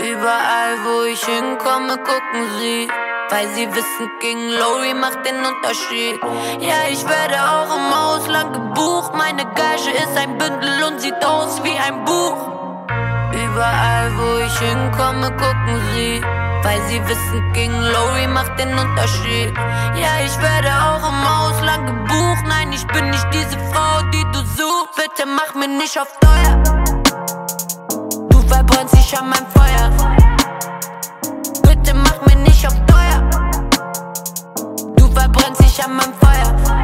Überall, wo ich hinkomme, gucken sie. Weil sie wissen, gegen Lori macht den Unterschied. Ja, ich werde auch im Ausland gebucht. Meine Gage ist ein Bündel und sieht aus wie ein Buch. Überall, wo ich hinkomme, gucken sie. Weil sie wissen, gegen Lori macht den Unterschied. Ja, ich werde auch im Ausland gebucht. Nein, ich bin nicht diese Frau, die du suchst. Bitte mach mir nicht auf teuer. Dich an meinem Feuer. Bitte mach mir nicht auf teuer. Du verbrennst dich an meinem Feuer.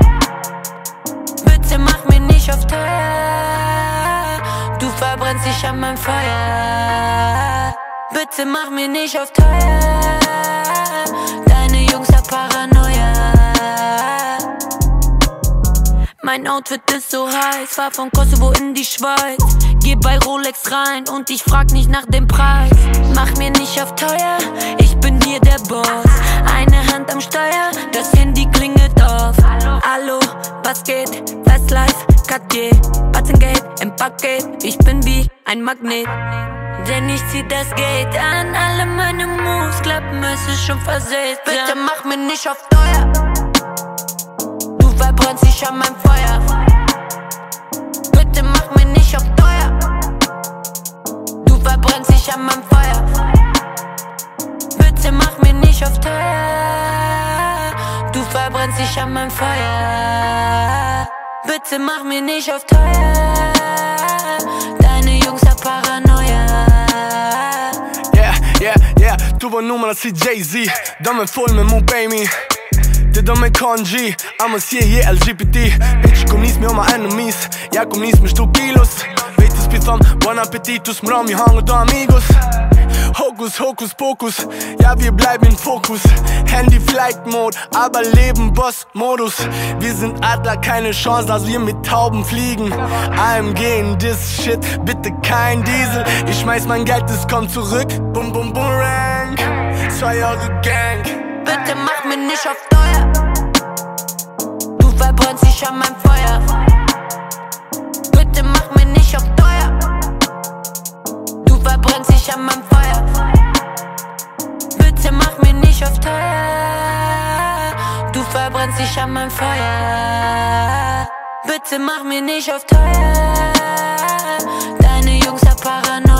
Bitte mach mir nicht auf teuer. Du verbrennst dich an meinem Feuer. Bitte mach mir nicht auf teuer. Deine Jungs haben Paranoia. Mein Outfit ist so heiß, fahr von Kosovo in die Schweiz. Geh bei Rolex rein und ich frag nicht nach dem Preis. Mach mir nicht auf teuer, ich bin hier der Boss. Eine Hand am Steuer, das Handy klingelt auf. Hallo, was geht? Westlife, Cartier, Batzengate im Paket. Ich bin wie ein Magnet. Denn ich zieh das Geld an, alle meine Moves klappen, es ist schon versetzt. Bitte mach mir nicht auf teuer. Du verbrennst dich an meinem Feuer. Bitte mach mir nicht auf teuer. Du verbrennst dich an meinem Feuer. Bitte mach mir nicht auf teuer. Deine Jungs haben Paranoia. Yeah, yeah, yeah. Tu var nummer til Jay-Z er full er de med Kanji I'ma si je LGBT Bitch kom nis med om enemies. Jeg kom nis med stor kilos Vet du spist van Bon appetitus Mram je hangen door amigos Hokus, Hokus, Pokus, ja wir bleiben in Fokus. Handy Flight Mode, aber leben Boss Modus. Wir sind Adler, keine Chance, dass wir mit Tauben fliegen. AMG in this shit, bitte kein Diesel. Ich schmeiß mein Geld, es kommt zurück. Bum bum boomerang, zwei Jahre Gang. Bitte mach mir nicht auf teuer. Du verbrennst dich an meinem Feuer. Nicht auf teuer. Du verbrennst dich an meinem Feuer. Bitte mach mir nicht auf teuer. Deine Jungs haben Paranoia.